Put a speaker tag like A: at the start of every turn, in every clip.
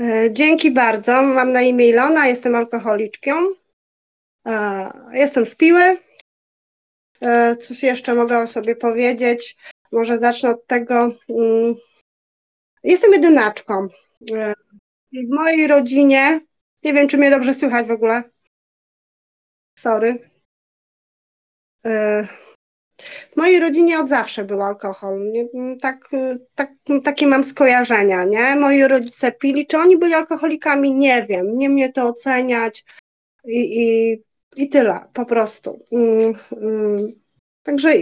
A: E, dzięki bardzo. Mam na imię Ilona, jestem alkoholiczką. E, jestem z Piły. E, cóż jeszcze mogę o sobie powiedzieć? Może zacznę od tego. Mm, jestem jedynaczką. W mojej rodzinie, nie wiem czy mnie dobrze słychać w ogóle. Sorry. W mojej rodzinie od zawsze był alkohol. Tak, tak, takie mam skojarzenia, nie? Moi rodzice pili. Czy oni byli alkoholikami? Nie wiem. Nie mnie to oceniać i, i, i tyle, po prostu. Mm, mm. Także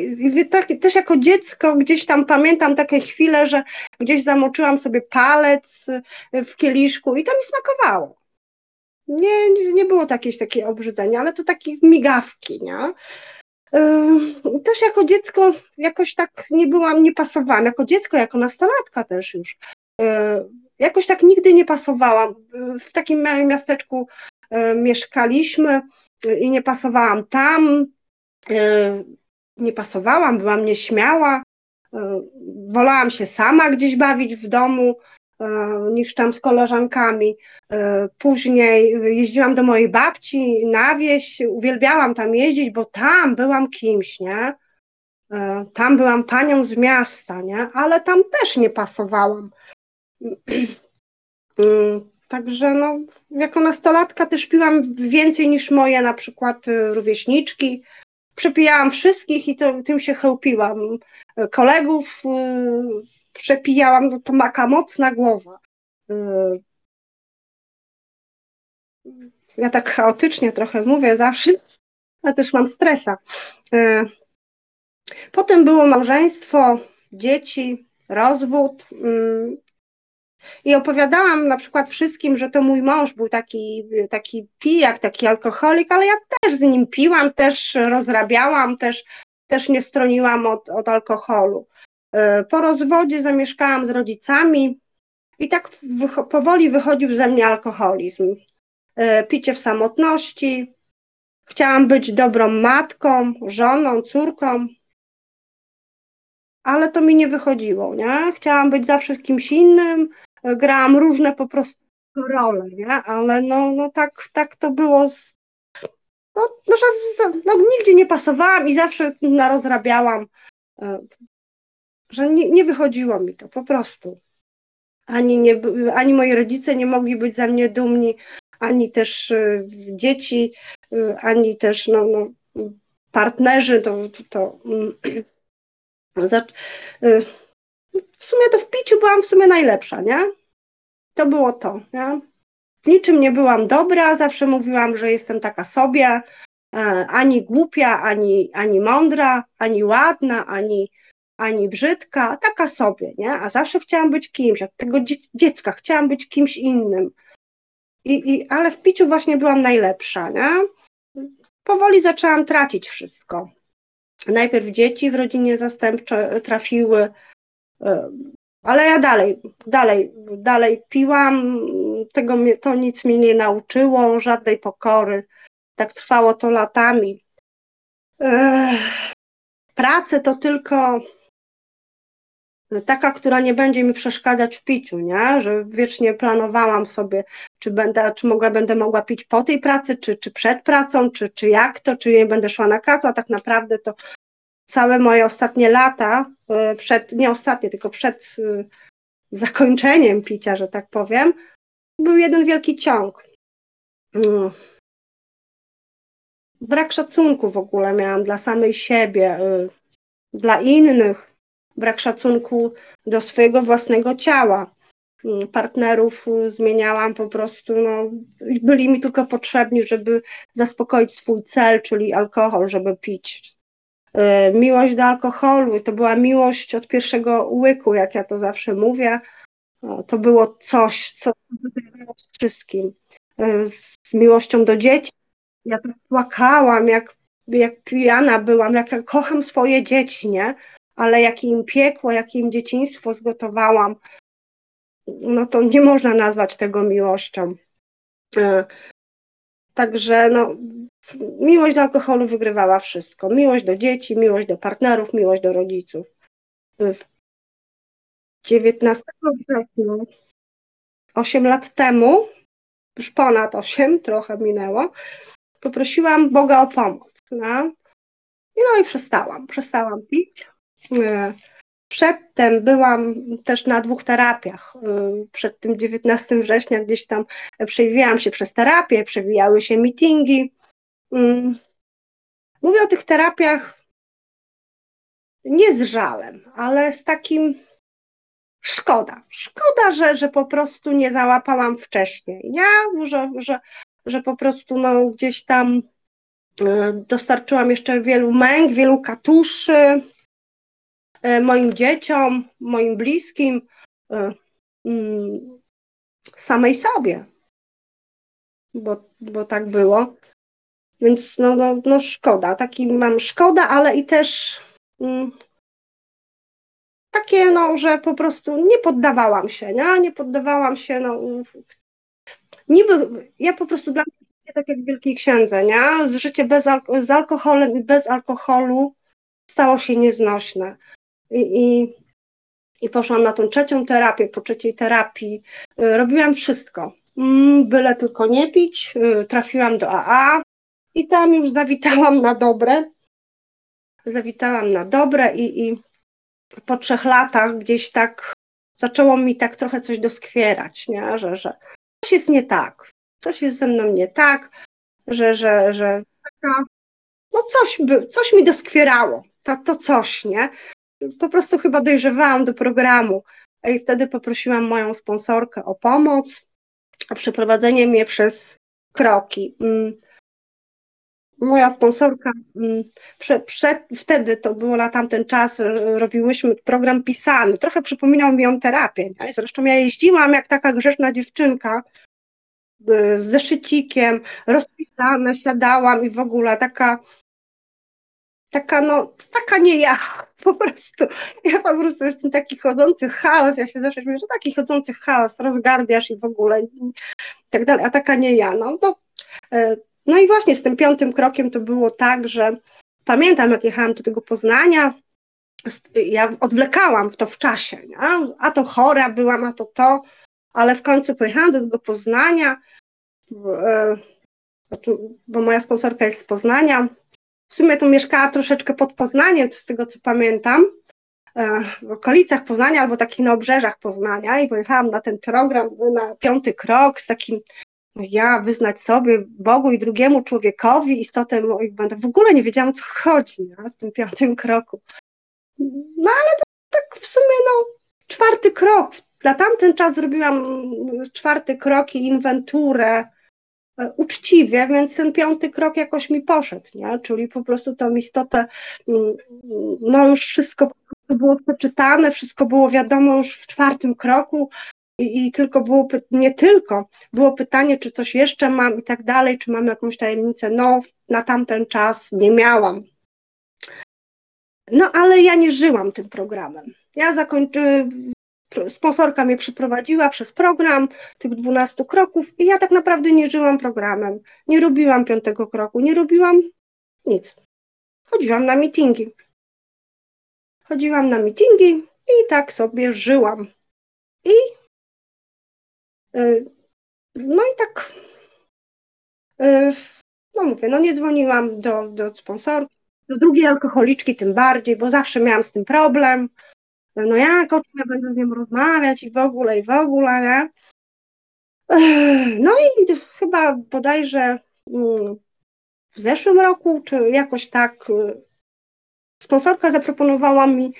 A: tak, też jako dziecko gdzieś tam pamiętam takie chwile, że gdzieś zamoczyłam sobie palec w kieliszku i to mi smakowało. Nie, nie było jakieś takie obrzydzenia, ale to takie migawki, nie? Też jako dziecko jakoś tak nie byłam, nie pasowałam. Jako dziecko, jako nastolatka też już. Jakoś tak nigdy nie pasowałam. W takim małym miasteczku mieszkaliśmy i nie pasowałam tam. Nie pasowałam, byłam nieśmiała. Wolałam się sama gdzieś bawić w domu niż tam z koleżankami. E, później jeździłam do mojej babci na wieś, uwielbiałam tam jeździć, bo tam byłam kimś, nie? E, tam byłam panią z miasta, nie? Ale tam też nie pasowałam. Mm, także no, jako nastolatka też piłam więcej niż moje na przykład e, rówieśniczki. Przepijałam wszystkich i to, tym się chełpiłam. Kolegów przepijałam, no to maka mocna głowa. Ja tak chaotycznie trochę mówię zawsze, ale też mam stresa. E, potem było małżeństwo, dzieci, rozwód. Mm, I opowiadałam na przykład wszystkim, że to mój mąż był taki, taki pijak, taki alkoholik, ale ja też z nim piłam, też rozrabiałam, też, też nie stroniłam od, od alkoholu. E, po rozwodzie zamieszkałam z rodzicami i tak powoli wychodził ze mnie alkoholizm. E, picie w samotności. Chciałam być dobrą matką, żoną, córką, ale to mi nie wychodziło, nie? Chciałam być zawsze kimś innym, grałam różne po prostu role, nie? Ale no, no tak, tak to było. Z... No, no, no, nigdzie nie pasowałam i zawsze narozrabiałam, e, że nie, nie wychodziło mi to po prostu. Ani, nie, ani moi rodzice nie mogli być ze mnie dumni, ani też y, dzieci, y, ani też no, no, partnerzy, to, to, to mm, y, w sumie to w piciu byłam w sumie najlepsza, nie? To było to, nie? W niczym nie byłam dobra, zawsze mówiłam, że jestem taka sobie, e, ani głupia, ani, ani mądra, ani ładna, ani, ani brzydka, taka sobie, nie? A zawsze chciałam być kimś, od tego dziecka chciałam być kimś innym. I, i, ale w piciu właśnie byłam najlepsza, nie? Powoli zaczęłam tracić wszystko. Najpierw dzieci w rodzinie zastępczej trafiły, e, ale ja dalej, dalej, dalej piłam, tego to nic mnie nie nauczyło, żadnej pokory. Tak trwało to latami. Pracę to tylko taka, która nie będzie mi przeszkadzać w piciu, nie? Że wiecznie planowałam sobie, czy będę, czy mogła, będę mogła pić po tej pracy, czy, czy przed pracą, czy, czy jak to, czy nie będę szła na kacu, a tak naprawdę to całe moje ostatnie lata, e, przed, nie ostatnie, tylko przed e, zakończeniem picia, że tak powiem, był jeden wielki ciąg. Mm. Brak szacunku w ogóle miałam dla samej siebie, e, dla innych, brak szacunku do swojego własnego ciała. Mm, partnerów y, zmieniałam po prostu, no, byli mi tylko potrzebni, żeby zaspokoić swój cel, czyli alkohol, żeby pić. Y, miłość do alkoholu, to była miłość od pierwszego łyku, jak ja to zawsze mówię. To było coś, co z wszystkim. Y, z miłością do dzieci. Ja tak płakałam, jak, jak pijana byłam, jak ja kocham swoje dzieci, nie? Ale jakie im piekło, jakie im dzieciństwo zgotowałam, no to nie można nazwać tego miłością. E, także no, miłość do alkoholu wygrywała wszystko. Miłość do dzieci, miłość do partnerów, miłość do rodziców. 19 września 8 lat temu, już ponad 8, trochę minęło, poprosiłam Boga o pomoc. No, no i przestałam, przestałam pić. E, przedtem byłam też na dwóch terapiach. E, przed tym 19 września gdzieś tam przewijałam się przez terapię, przewijały się meetingi. Mm. Mówię o tych terapiach nie z żalem, ale z takim szkoda. Szkoda, że, że po prostu nie załapałam wcześniej, nie? Że, że, że po prostu no, gdzieś tam e, dostarczyłam jeszcze wielu męk, wielu katuszy moim dzieciom, moim bliskim, e, mm, samej sobie, bo, bo tak było. Więc no, no, no szkoda, taki mam szkoda, ale i też mm, takie, no, że po prostu nie poddawałam się, nie, nie poddawałam się, no, niby, ja po prostu dla mnie tak jak w Wielkiej Księdze, nie, życie bez z alkoholem i bez alkoholu stało się nieznośne i, i, i poszłam na tą trzecią terapię, po trzeciej terapii y, robiłam wszystko, mm, byle tylko nie pić, y, trafiłam do AA i tam już zawitałam na dobre, zawitałam na dobre i, i po trzech latach gdzieś tak zaczęło mi tak trochę coś doskwierać, nie? Że, że coś jest nie tak, coś jest ze mną nie tak, że, że, że no coś, by, coś mi doskwierało, to, to coś, nie? Po prostu chyba dojrzewałam do programu i wtedy poprosiłam moją sponsorkę o pomoc, o przeprowadzenie mnie przez kroki. Mm, moja sponsorka, mm, prze, prze, wtedy to było na tamten czas, robiłyśmy program pisany, trochę przypominał mi ją terapię. Nie? Zresztą ja jeździłam jak taka grzeczna dziewczynka y, z zeszycikiem, rozpisane, siadałam i w ogóle taka taka no, taka nie ja, po prostu, ja po prostu jestem taki chodzący chaos, ja się zawsze śmieję, że taki chodzący chaos, rozgardiasz i w ogóle i tak dalej, a taka nie ja, no y, no i właśnie z tym piątym krokiem to było tak, że pamiętam, jak jechałam do tego Poznania, ja odwlekałam w to w czasie, nie? a to chora byłam, a to to, ale w końcu pojechałam do tego Poznania, e, bo moja sponsorka jest z Poznania. W sumie tu mieszkała troszeczkę pod Poznaniem, z tego co pamiętam, e, w okolicach Poznania albo takich na obrzeżach Poznania i pojechałam na ten program, na piąty krok z takim ja wyznać sobie, Bogu i drugiemu człowiekowi istotę moich błędów. W ogóle nie wiedziałam, co chodzi nie? w tym piątym kroku. No ale to tak w sumie, no, czwarty krok. Na tamten czas zrobiłam czwarty krok i inwenturę uczciwie, więc ten piąty krok jakoś mi poszedł, nie? Czyli po prostu tą istotę, mm, no już wszystko było przeczytane, wszystko było wiadomo już w czwartym kroku, i, i tylko było, nie tylko, było pytanie, czy coś jeszcze mam i tak dalej, czy mam jakąś tajemnicę. No, na tamten czas nie miałam. No, ale ja nie żyłam tym programem. Ja zakończyłam, sponsorka mnie przeprowadziła przez program tych 12 kroków i ja tak naprawdę nie żyłam programem. Nie robiłam piątego kroku, nie robiłam nic. Chodziłam na meetingi. Chodziłam na meetingi i tak sobie żyłam. I Y, no i tak, y, no mówię, no nie dzwoniłam do, do sponsorki, do drugiej alkoholiczki tym bardziej, bo zawsze miałam z tym problem. No jak, o czym ja będę z nią rozmawiać i w ogóle, i w ogóle, nie? No i chyba bodajże mm, w zeszłym roku, czy jakoś tak, y, sponsorka zaproponowała mi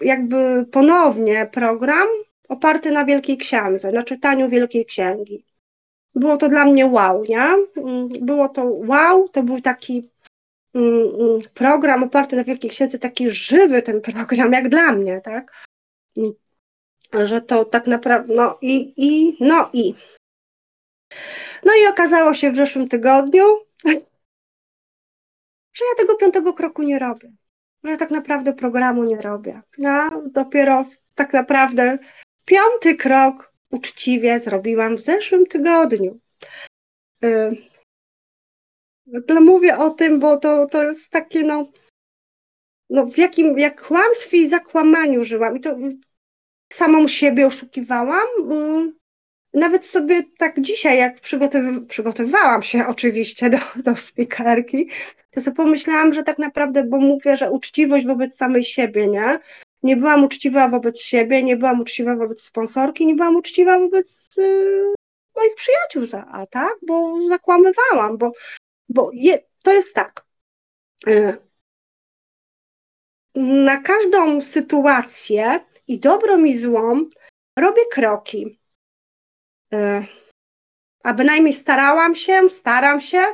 A: jakby ponownie program oparty na Wielkiej Księdze, na czytaniu Wielkiej Księgi. Było to dla mnie wow, nie? Mm, było to wow, to był taki program oparty na Wielkiej Księdze, taki żywy ten program, jak dla mnie, tak? Że to tak naprawdę, no i, i, no i. No i okazało się w zeszłym tygodniu, że ja tego piątego kroku nie robię. Że tak naprawdę programu nie robię. Ja dopiero tak naprawdę Piąty krok uczciwie zrobiłam w zeszłym tygodniu. Yy, mówię o tym, bo to, to jest takie, no, no w jakim, jak kłamstwie i zakłamaniu żyłam i to samą siebie oszukiwałam, yy, nawet sobie tak dzisiaj, jak przygotowy, przygotowywałam się oczywiście do, do speakerki, to sobie pomyślałam, że tak naprawdę, bo mówię, że uczciwość wobec samej siebie, nie? Nie byłam uczciwa wobec siebie, nie byłam uczciwa wobec sponsorki, nie byłam uczciwa wobec y, moich przyjaciół, za, a tak? Bo zakłamywałam, bo, bo je, to jest tak. Y, na każdą sytuację i dobrą i złą robię kroki. Y, a bynajmniej starałam się, staram się,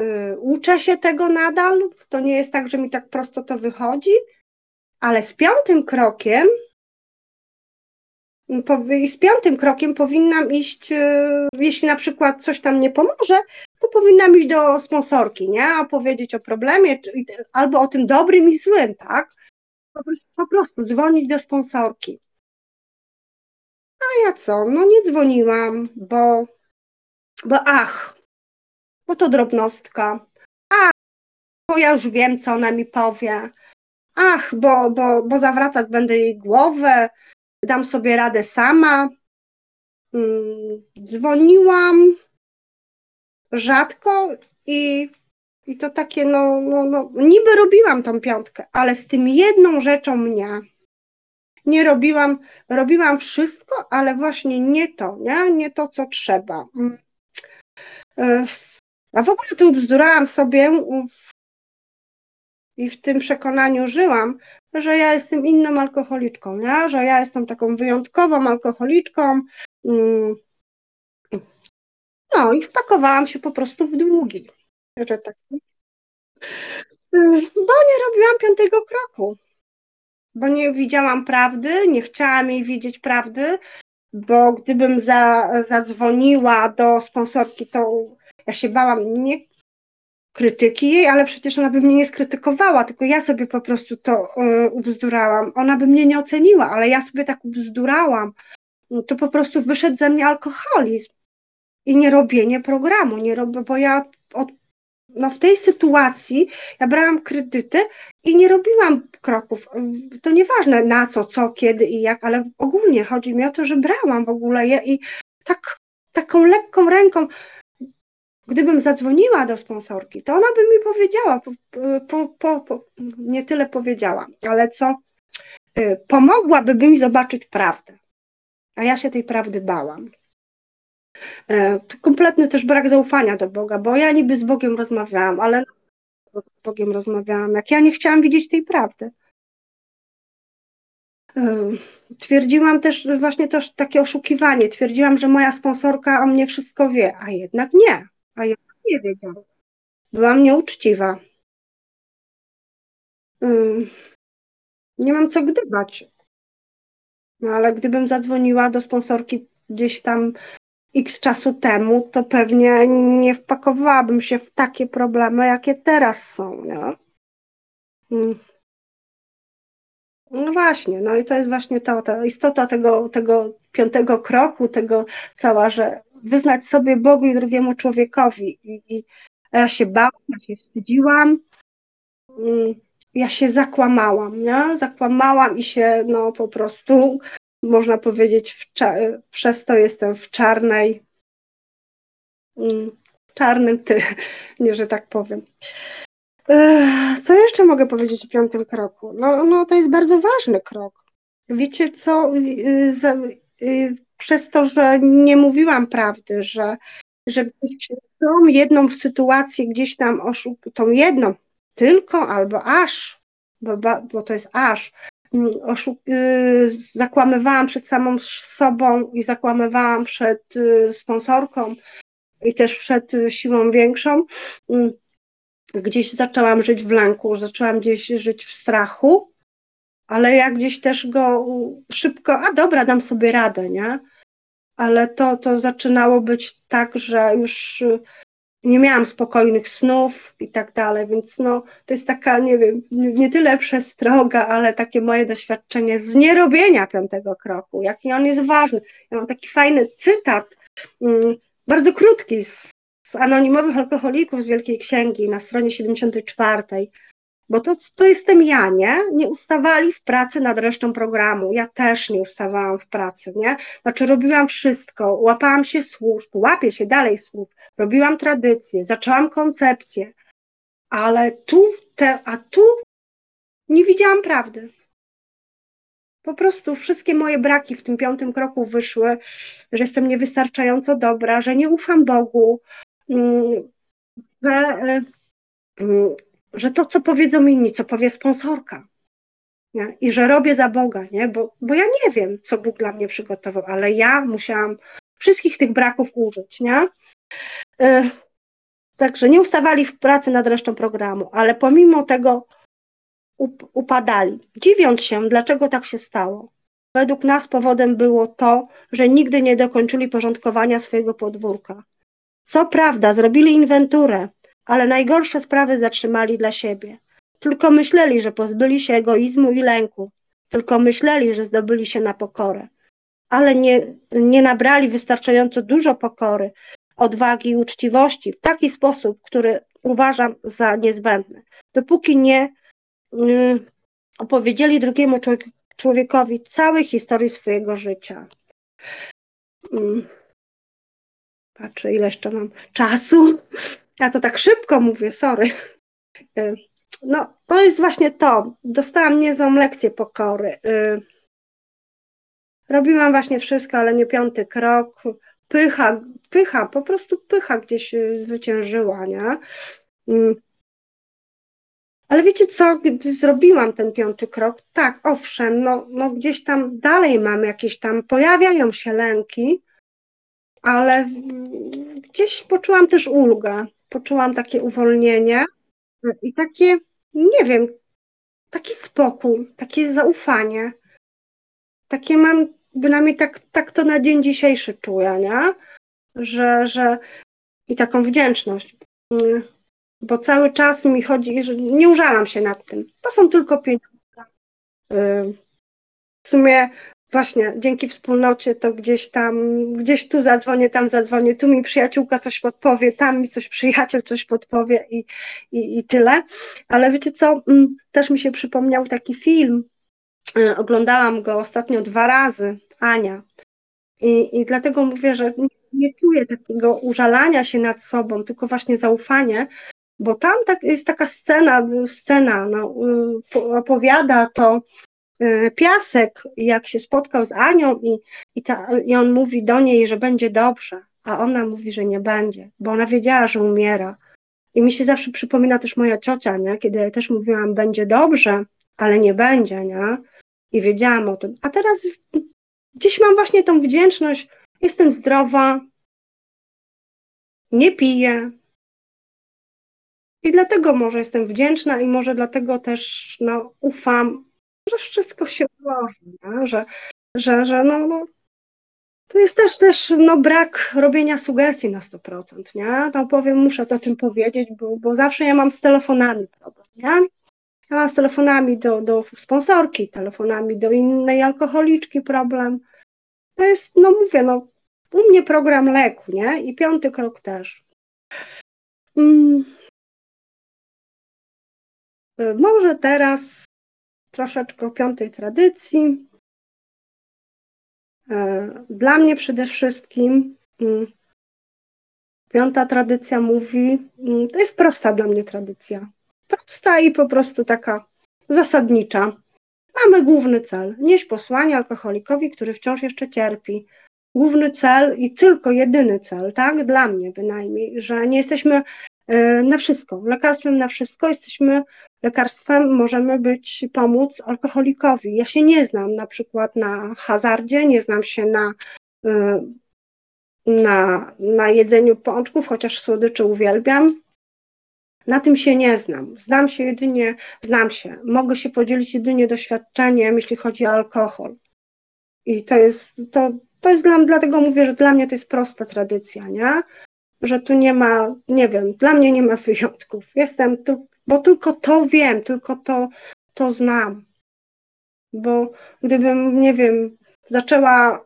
A: y, uczę się tego nadal. To nie jest tak, że mi tak prosto to wychodzi, ale z piątym krokiem i z piątym krokiem powinnam iść, jeśli na przykład coś tam nie pomoże, to powinnam iść do sponsorki, nie? Opowiedzieć o problemie, albo o tym dobrym i złym, tak? Po prostu, po prostu dzwonić do sponsorki. A ja co? No nie dzwoniłam, bo, bo ach, bo to drobnostka. Ach, bo ja już wiem, co ona mi powie. Ach, bo, bo, bo zawracać będę jej głowę, dam sobie radę sama. Mm, dzwoniłam rzadko i, i to takie, no, no, no, niby robiłam tą piątkę, ale z tym jedną rzeczą mnie nie robiłam, robiłam wszystko, ale właśnie nie to, nie, nie to, co trzeba. Mm. E, a w ogóle tu bzdurałam sobie i w tym przekonaniu żyłam, że ja jestem inną alkoholiczką, nie? że ja jestem taką wyjątkową alkoholiczką. No i wpakowałam się po prostu w długi. Że tak. Bo nie robiłam piątego kroku bo nie widziałam prawdy, nie chciałam jej widzieć prawdy, bo gdybym za, zadzwoniła do sponsorki, to ja się bałam nie krytyki jej, ale przecież ona by mnie nie skrytykowała, tylko ja sobie po prostu to y, ubzdurałam. Ona by mnie nie oceniła, ale ja sobie tak ubzdurałam. To po prostu wyszedł ze mnie alkoholizm i nie robienie programu, nie robię, bo ja od no w tej sytuacji ja brałam kredyty i nie robiłam kroków. To nieważne na co, co, kiedy i jak, ale ogólnie chodzi mi o to, że brałam w ogóle je i tak, taką lekką ręką, gdybym zadzwoniła do sponsorki, to ona by mi powiedziała, po, po, po, nie tyle powiedziała, ale co, y, pomogłaby mi zobaczyć prawdę. A ja się tej prawdy bałam. E, kompletny też brak zaufania do Boga, bo ja niby z Bogiem rozmawiałam, ale z Bogiem rozmawiałam, jak ja nie chciałam widzieć tej prawdy. E, twierdziłam też właśnie też takie oszukiwanie. Twierdziłam, że moja sponsorka o mnie wszystko wie, a jednak nie. A jednak nie wiedziała. Byłam nieuczciwa. E, nie mam co gdybać. No ale gdybym zadzwoniła do sponsorki gdzieś tam x czasu temu, to pewnie nie wpakowałabym się w takie problemy, jakie teraz są, nie? Mm. No właśnie, no i to jest właśnie to, to istota tego, tego piątego kroku, tego cała, że wyznać sobie Bogu i drugiemu człowiekowi. I, i ja się bałam, ja się wstydziłam, mm, ja się zakłamałam, nie? Zakłamałam i się no po prostu można powiedzieć, w przez to jestem w czarnej, mm, czarnym ty, nie, że tak powiem. Co jeszcze mogę powiedzieć o piątym kroku? No, no to jest bardzo ważny krok. Wiecie co, y, y, przez to, że nie mówiłam prawdy, że, że tą jedną sytuację gdzieś tam oszuk, tą jedną tylko albo aż, bo, bo to jest aż, zakłamywałam przed samą sobą i zakłamywałam przed y, sponsorką i też przed siłą większą. Mm, gdzieś zaczęłam żyć w lęku, zaczęłam gdzieś żyć w strachu, ale ja gdzieś też go szybko, a dobra, dam sobie radę, nie? Ale to, to zaczynało być tak, że już nie miałam spokojnych snów i tak dalej, więc no, to jest taka, nie wiem, nie tyle przestroga, ale takie moje doświadczenie z nierobienia piątego kroku, jaki on jest ważny. Ja mam taki fajny cytat, mm, bardzo krótki, z, z anonimowych alkoholików z Wielkiej Księgi na stronie 74. bo to, to jestem ja, nie? Nie ustawali w pracy nad resztą programu. Ja też nie ustawałam w pracy, nie? Znaczy robiłam wszystko, łapałam się słów, łapię się dalej słów, robiłam tradycję, zaczęłam koncepcję, ale tu, te, a tu nie widziałam prawdy. Po prostu wszystkie moje braki w tym piątym kroku wyszły, że jestem niewystarczająco dobra, że nie ufam Bogu, mm, że, e, mm, że to, co powiedzą inni, co powie sponsorka, nie? i że robię za Boga, nie? Bo, bo ja nie wiem, co Bóg dla mnie przygotował, ale ja musiałam wszystkich tych braków użyć. Nie? E, także nie ustawali w pracy nad resztą programu, ale pomimo tego upadali, dziwiąc się, dlaczego tak się stało. Według nas powodem było to, że nigdy nie dokończyli porządkowania swojego podwórka. Co prawda, zrobili inwenturę, ale najgorsze sprawy zatrzymali dla siebie. Tylko myśleli, że pozbyli się egoizmu i lęku. Tylko myśleli, że zdobyli się na pokorę. Ale nie, nie nabrali wystarczająco dużo pokory, odwagi i uczciwości w taki sposób, który uważam za niezbędny. Dopóki nie Y, opowiedzieli drugiemu człowiekowi całej historii swojego życia. Mm. Patrzę, ile jeszcze mam czasu. Ja to tak szybko mówię, sorry. Y, no, to jest właśnie to. Dostałam niezłą lekcję pokory. Y, robiłam właśnie wszystko, ale nie piąty krok. Pycha, pycha, po prostu pycha gdzieś zwyciężyła, nie? Ale wiecie co, gdy zrobiłam ten piąty krok, tak, owszem, no, no gdzieś tam dalej mam jakieś tam, pojawiają się lęki, ale gdzieś poczułam też ulgę, poczułam takie uwolnienie i takie, nie wiem, taki spokój, takie zaufanie. Takie mam, bynajmniej tak, tak to na dzień dzisiejszy czuję, nie? Że, że i taką wdzięczność bo cały czas mi chodzi, że nie użalam się nad tym. To są tylko pieniądze. Y, w sumie właśnie dzięki wspólnocie to gdzieś tam, gdzieś tu zadzwonię, tam zadzwonię, tu mi przyjaciółka coś podpowie, tam mi coś przyjaciel coś podpowie i, i, i tyle. Ale wiecie co, mm, też mi się przypomniał taki film, y, oglądałam go ostatnio dwa razy, Ania. I, i dlatego mówię, że nie, nie czuję takiego użalania się nad sobą, tylko właśnie zaufanie, bo tam tak, jest taka scena, scena no, y, opowiada to Piasek, jak się spotkał z Anią i, i, ta, i on mówi do niej, że będzie dobrze, a ona mówi, że nie będzie, bo ona wiedziała, że umiera. I mi się zawsze przypomina też moja ciocia, nie? kiedy też mówiłam, będzie dobrze, ale nie będzie, nie? I wiedziałam o tym. A teraz gdzieś mam właśnie tą wdzięczność, jestem zdrowa, nie piję, i dlatego może jestem wdzięczna i może dlatego też no, ufam, że wszystko się ułoży, że, że, że no, no, to jest też, też no, brak robienia sugestii na 100%, nie? To powiem, muszę o tym powiedzieć, bo, bo zawsze ja mam z telefonami problem, nie? Ja mam z telefonami do, do sponsorki, telefonami do innej alkoholiczki problem. To jest, no mówię, no u mnie program leku, nie? I piąty krok też. Mm. Może teraz troszeczkę o piątej tradycji. Y, dla mnie przede wszystkim y, piąta tradycja mówi, to jest prosta dla mnie tradycja. Prosta i po prostu taka zasadnicza. Mamy główny cel, nieść posłanie alkoholikowi, który wciąż jeszcze cierpi. Główny cel i tylko jedyny cel, tak, dla mnie bynajmniej, że nie jesteśmy na wszystko, lekarstwem na wszystko, jesteśmy lekarstwem możemy być, pomóc alkoholikowi. Ja się nie znam na przykład na hazardzie, nie znam się na, y, na, na jedzeniu pączków, chociaż słodyczy uwielbiam. Na tym się nie znam. Znam się jedynie, znam się. Mogę się podzielić jedynie doświadczeniem, jeśli chodzi o alkohol. I to jest, to, to jest dla, dlatego mówię, że dla mnie to jest prosta tradycja, nie? Że tu nie ma, nie wiem, dla mnie nie ma wyjątków. Jestem tu bo tylko to wiem, tylko to, to znam. Bo gdybym, nie wiem, zaczęła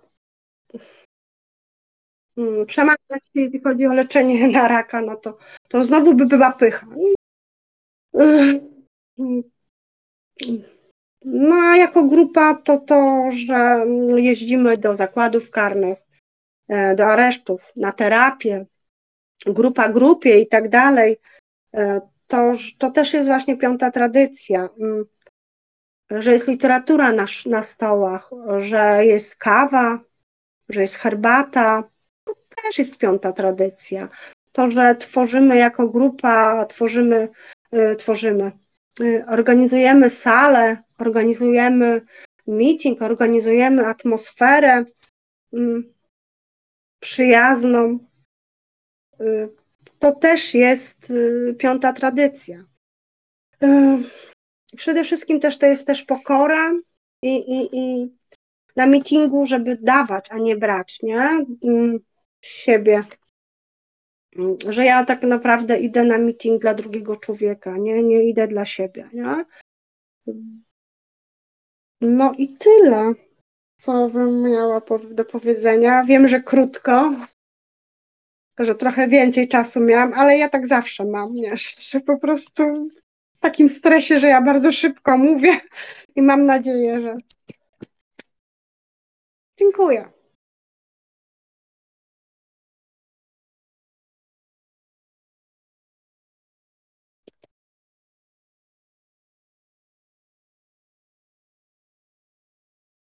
A: hmm, przemawiać jeśli chodzi o leczenie na raka, no to, to znowu by była pycha. No a jako grupa to to, że jeździmy do zakładów karnych, e, do aresztów, na terapię, grupa grupie i tak dalej. E, to, to też jest właśnie piąta tradycja, mm, że jest literatura na, na stołach, że jest kawa, że jest herbata. To też jest piąta tradycja. To, że tworzymy jako grupa, tworzymy, y, tworzymy, y, organizujemy salę, organizujemy meeting, organizujemy atmosferę mm, przyjazną. Y, to też jest piąta tradycja. Przede wszystkim też to jest też pokora i, i, i na meetingu, żeby dawać, a nie brać, nie? Mm, siebie. Mm, że ja tak naprawdę idę na meeting dla drugiego człowieka, nie, nie idę dla siebie, nie? No i tyle, co bym miała do powiedzenia. Wiem, że krótko, że trochę więcej czasu miałam, ale ja tak zawsze mam, nie? Że po prostu w takim stresie, że ja bardzo szybko mówię i mam nadzieję, że Dziękuję.